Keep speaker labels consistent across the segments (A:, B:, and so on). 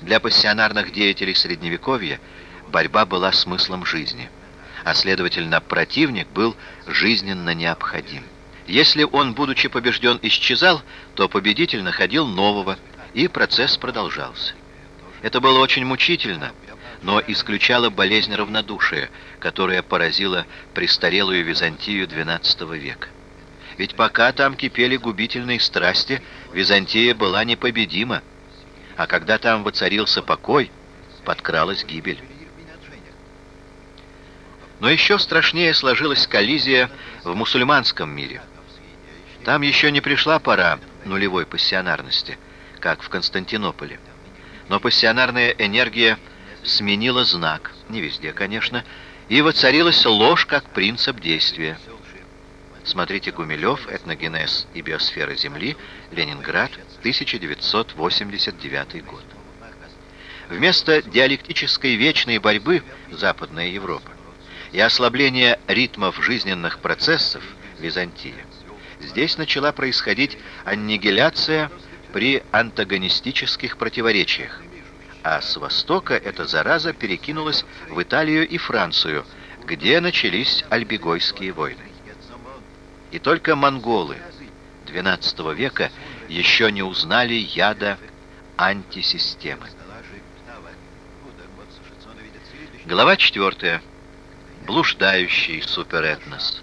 A: Для пассионарных деятелей Средневековья борьба была смыслом жизни, а следовательно, противник был жизненно необходим. Если он, будучи побежден, исчезал, то победитель находил нового, и процесс продолжался. Это было очень мучительно, но исключало болезнь равнодушия, которая поразила престарелую Византию XII века. Ведь пока там кипели губительные страсти, Византия была непобедима, а когда там воцарился покой, подкралась гибель. Но еще страшнее сложилась коллизия в мусульманском мире. Там еще не пришла пора нулевой пассионарности, как в Константинополе. Но пассионарная энергия сменила знак, не везде, конечно, и воцарилась ложь как принцип действия. Смотрите Гумилев, «Этногенез и биосфера Земли», Ленинград, 1989 год. Вместо диалектической вечной борьбы Западная Европа и ослабления ритмов жизненных процессов Византия, здесь начала происходить аннигиляция при антагонистических противоречиях, а с востока эта зараза перекинулась в Италию и Францию, где начались альбегойские войны. И только монголы XII века еще не узнали яда антисистемы. Глава 4. Блуждающий суперэтнос.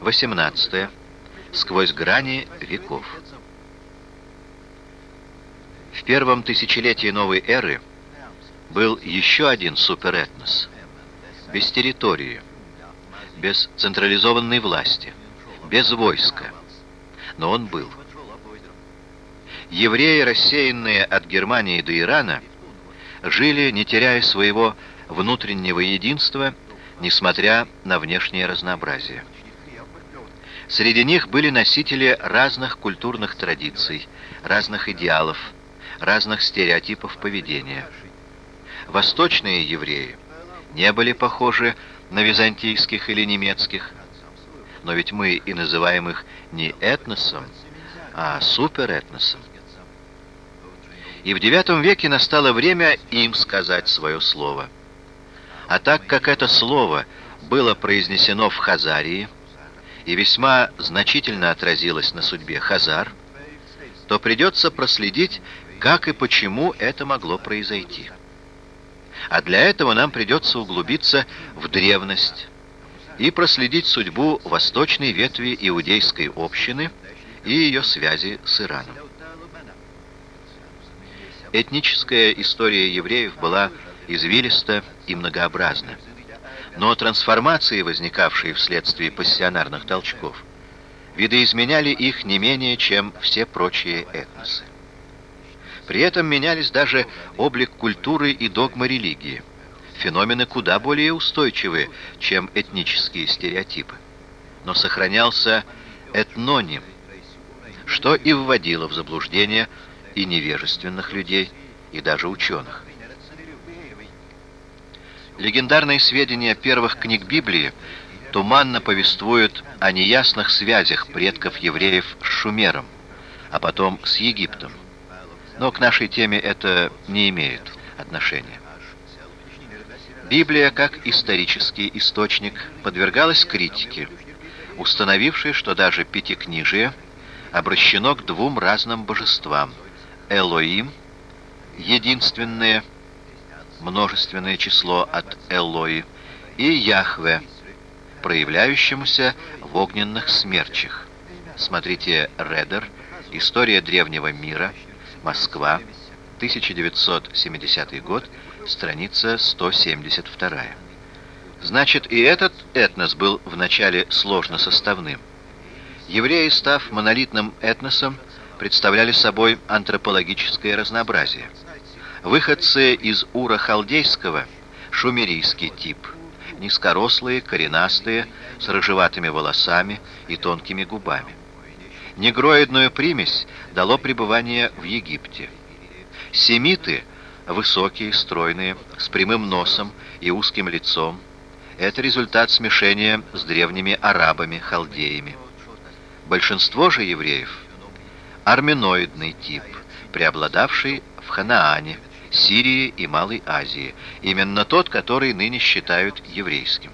A: 18. Сквозь грани веков. В первом тысячелетии новой эры был еще один суперэтнос, без территории, без централизованной власти, без войска. Но он был. Евреи, рассеянные от Германии до Ирана, жили, не теряя своего внутреннего единства, несмотря на внешнее разнообразие. Среди них были носители разных культурных традиций, разных идеалов, разных стереотипов поведения. Восточные евреи не были похожи на византийских или немецких, но ведь мы и называем их не этносом, а суперэтносом. И в IX веке настало время им сказать свое слово. А так как это слово было произнесено в Хазарии и весьма значительно отразилось на судьбе Хазар, то придется проследить, как и почему это могло произойти. А для этого нам придется углубиться в древность и проследить судьбу восточной ветви иудейской общины и ее связи с Ираном. Этническая история евреев была извилиста и многообразна, но трансформации, возникавшие вследствие пассионарных толчков, видоизменяли их не менее, чем все прочие этносы. При этом менялись даже облик культуры и догмы религии. Феномены куда более устойчивые, чем этнические стереотипы. Но сохранялся этноним, что и вводило в заблуждение и невежественных людей, и даже ученых. Легендарные сведения первых книг Библии туманно повествуют о неясных связях предков евреев с Шумером, а потом с Египтом. Но к нашей теме это не имеет отношения. Библия, как исторический источник, подвергалась критике, установившей, что даже Пятикнижие обращено к двум разным божествам – Элоим, единственное, множественное число от Элои, и Яхве, проявляющемуся в огненных смерчах. Смотрите Редер, История древнего мира, Москва, 1970 год, страница 172. Значит, и этот этнос был вначале сложно составным. Евреи, став монолитным этносом, представляли собой антропологическое разнообразие. Выходцы из Ура Халдейского – шумерийский тип, низкорослые, коренастые, с рыжеватыми волосами и тонкими губами. Негроидную примесь дало пребывание в Египте. Семиты, высокие, стройные, с прямым носом и узким лицом, это результат смешения с древними арабами, халдеями. Большинство же евреев – арменоидный тип, преобладавший в Ханаане, Сирии и Малой Азии, именно тот, который ныне считают еврейским.